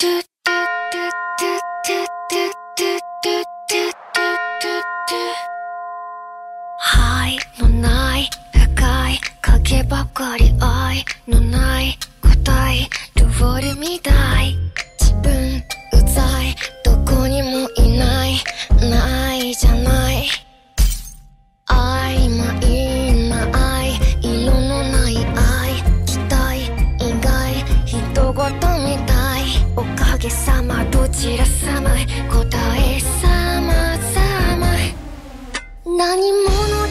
愛のない深い影ばかり愛のない答え。通りみたい様どちら様答え様様。何者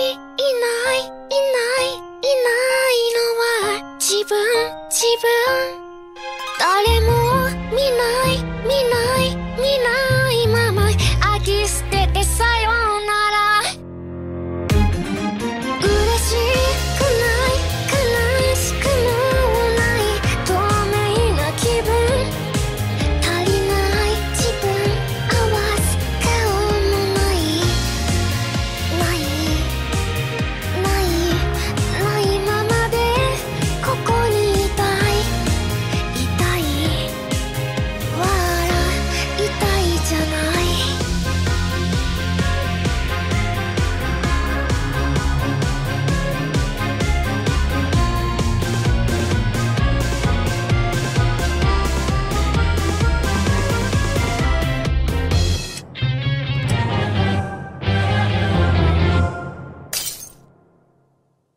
いない、いない、いないのは自分、自分。誰も